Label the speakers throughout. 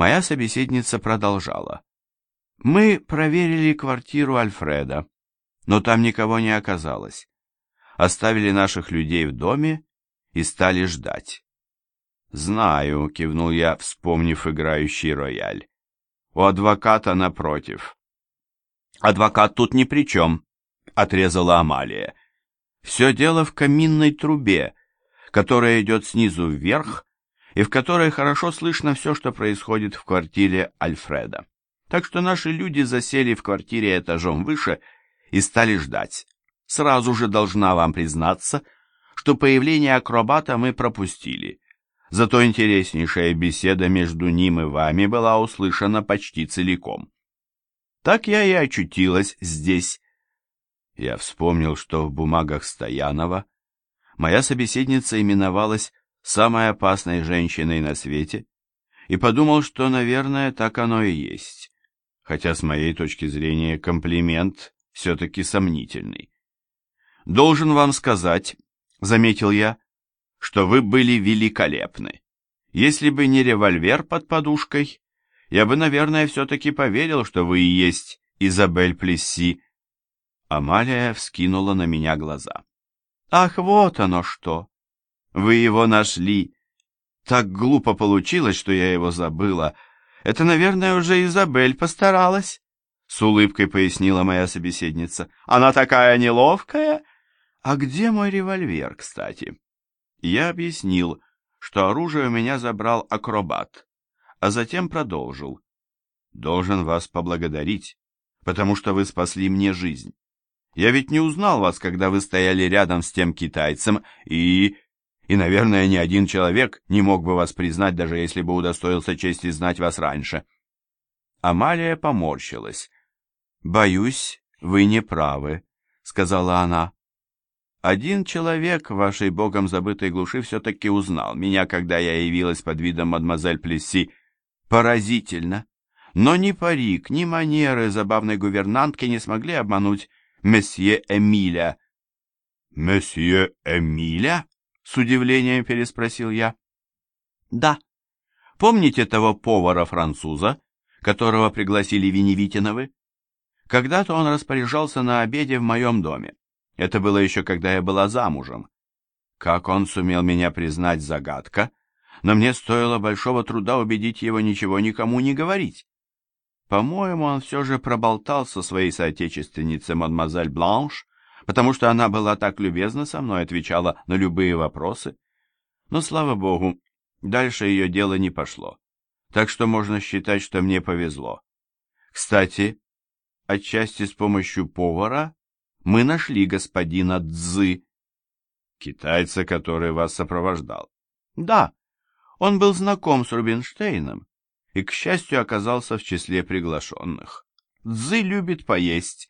Speaker 1: Моя собеседница продолжала. Мы проверили квартиру Альфреда, но там никого не оказалось. Оставили наших людей в доме и стали ждать. «Знаю», — кивнул я, вспомнив играющий рояль. «У адвоката напротив». «Адвокат тут ни при чем», — отрезала Амалия. «Все дело в каминной трубе, которая идет снизу вверх и в которой хорошо слышно все, что происходит в квартире Альфреда. Так что наши люди засели в квартире этажом выше и стали ждать. Сразу же должна вам признаться, что появление акробата мы пропустили. Зато интереснейшая беседа между ним и вами была услышана почти целиком. Так я и очутилась здесь. Я вспомнил, что в бумагах Стоянова моя собеседница именовалась самой опасной женщиной на свете, и подумал, что, наверное, так оно и есть, хотя с моей точки зрения комплимент все-таки сомнительный. «Должен вам сказать», — заметил я, — «что вы были великолепны. Если бы не револьвер под подушкой, я бы, наверное, все-таки поверил, что вы и есть Изабель Плесси». Амалия вскинула на меня глаза. «Ах, вот оно что! Вы его нашли. Так глупо получилось, что я его забыла. Это, наверное, уже Изабель постаралась. С улыбкой пояснила моя собеседница. Она такая неловкая. А где мой револьвер, кстати? Я объяснил, что оружие у меня забрал акробат, а затем продолжил. Должен вас поблагодарить, потому что вы спасли мне жизнь. Я ведь не узнал вас, когда вы стояли рядом с тем китайцем, и и, наверное, ни один человек не мог бы вас признать, даже если бы удостоился чести знать вас раньше. Амалия поморщилась. «Боюсь, вы не правы», — сказала она. «Один человек в вашей богом забытой глуши все-таки узнал меня, когда я явилась под видом мадемуазель Плесси. Поразительно! Но ни парик, ни манеры забавной гувернантки не смогли обмануть месье Эмиля». «Месье Эмиля?» С удивлением переспросил я. Да. Помните того повара-француза, которого пригласили Веневитиновы? Когда-то он распоряжался на обеде в моем доме. Это было еще когда я была замужем. Как он сумел меня признать загадка, но мне стоило большого труда убедить его ничего никому не говорить. По-моему, он все же проболтал со своей соотечественницей мадемуазель Бланш, потому что она была так любезна со мной, отвечала на любые вопросы. Но, слава богу, дальше ее дело не пошло. Так что можно считать, что мне повезло. Кстати, отчасти с помощью повара мы нашли господина Цзы. Китайца, который вас сопровождал. Да, он был знаком с Рубинштейном и, к счастью, оказался в числе приглашенных. Цзы любит поесть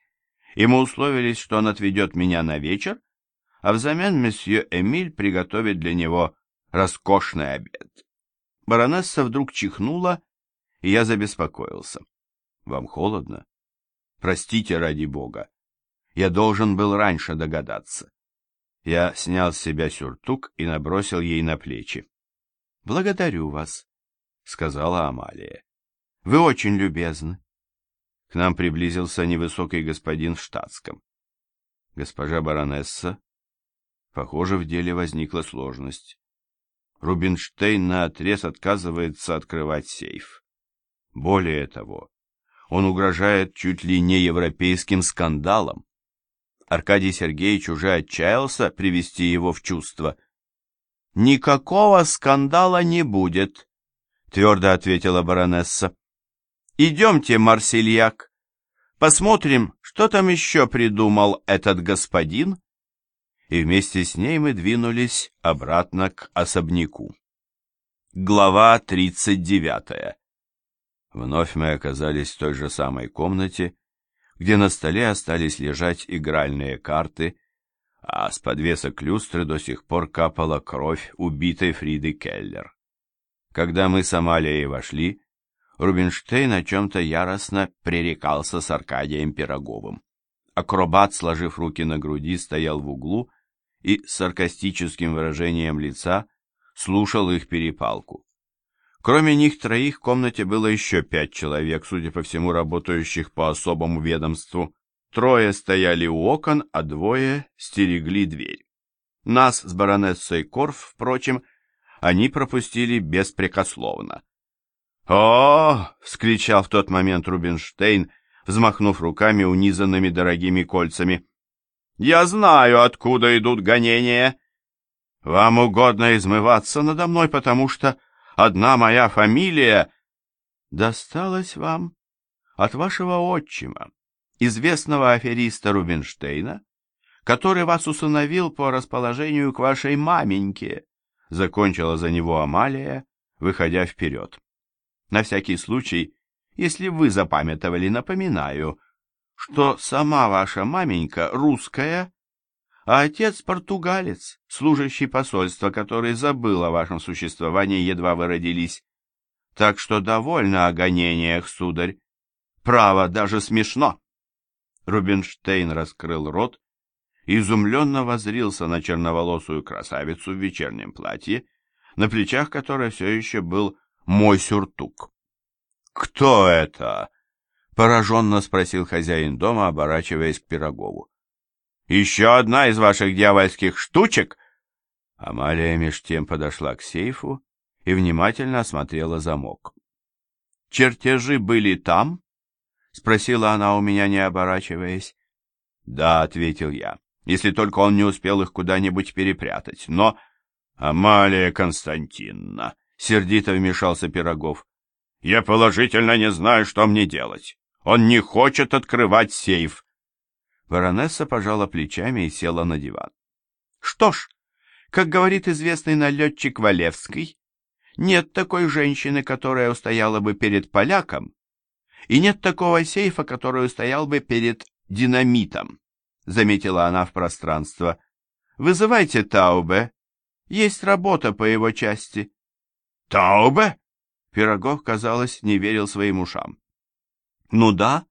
Speaker 1: и мы условились, что он отведет меня на вечер, а взамен месье Эмиль приготовит для него роскошный обед. Баронесса вдруг чихнула, и я забеспокоился. «Вам холодно?» «Простите, ради бога. Я должен был раньше догадаться». Я снял с себя сюртук и набросил ей на плечи. «Благодарю вас», — сказала Амалия. «Вы очень любезны. К нам приблизился невысокий господин в штатском. Госпожа баронесса, похоже, в деле возникла сложность. Рубинштейн наотрез отказывается открывать сейф. Более того, он угрожает чуть ли не европейским скандалом. Аркадий Сергеевич уже отчаялся привести его в чувство. «Никакого скандала не будет», — твердо ответила баронесса. Идемте, Марсельяк, посмотрим, что там еще придумал этот господин. И вместе с ней мы двинулись обратно к особняку. Глава 39. Вновь мы оказались в той же самой комнате, где на столе остались лежать игральные карты, а с подвесок люстры до сих пор капала кровь убитой Фриды Келлер. Когда мы с Амалией вошли, Рубинштейн о чем-то яростно пререкался с Аркадием Пироговым. Акробат, сложив руки на груди, стоял в углу и с саркастическим выражением лица слушал их перепалку. Кроме них троих в комнате было еще пять человек, судя по всему, работающих по особому ведомству. Трое стояли у окон, а двое стерегли дверь. Нас с баронессой Корф, впрочем, они пропустили беспрекословно. «О!» — вскричал в тот момент Рубинштейн, взмахнув руками, унизанными дорогими кольцами. «Я знаю, откуда идут гонения. Вам угодно измываться надо мной, потому что одна моя фамилия досталась вам от вашего отчима, известного афериста Рубинштейна, который вас усыновил по расположению к вашей маменьке, закончила за него Амалия, выходя вперед. На всякий случай, если вы запамятовали, напоминаю, что сама ваша маменька русская, а отец португалец, служащий посольства, который забыл о вашем существовании, едва вы родились. Так что довольно о гонениях, сударь. Право, даже смешно. Рубинштейн раскрыл рот изумленно возрился на черноволосую красавицу в вечернем платье, на плечах которой все еще был мой сюртук. «Кто это?» — пораженно спросил хозяин дома, оборачиваясь к Пирогову. «Еще одна из ваших дьявольских штучек?» Амалия меж тем подошла к сейфу и внимательно осмотрела замок. «Чертежи были там?» — спросила она у меня, не оборачиваясь. «Да», — ответил я, — «если только он не успел их куда-нибудь перепрятать. Но...» «Амалия Константиновна», — сердито вмешался Пирогов, — «я положительно не знаю, что мне делать. Он не хочет открывать сейф». Баронесса пожала плечами и села на диван. «Что ж, как говорит известный налетчик Валевский, нет такой женщины, которая устояла бы перед поляком, и нет такого сейфа, который устоял бы перед динамитом, заметила она в пространство. Вызывайте Таубе. Есть работа по его части. Таубе? Пирогов, казалось, не верил своим ушам. Ну да,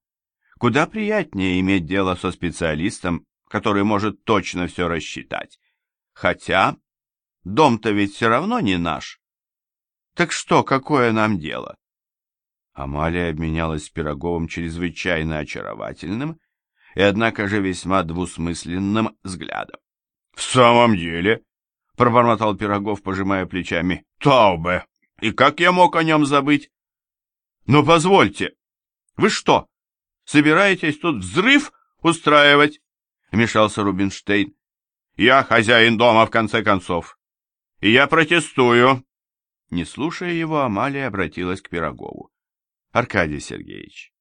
Speaker 1: куда приятнее иметь дело со специалистом, который может точно все рассчитать. Хотя дом-то ведь все равно не наш. Так что, какое нам дело? Амалия обменялась с Пироговым чрезвычайно очаровательным и, однако же, весьма двусмысленным взглядом. — В самом деле, — пробормотал Пирогов, пожимая плечами, — Таубе, и как я мог о нем забыть? — Но позвольте, вы что, собираетесь тут взрыв устраивать? — вмешался Рубинштейн. — Я хозяин дома, в конце концов, и я протестую. Не слушая его, Амалия обратилась к Пирогову. Аркадий Сергеевич,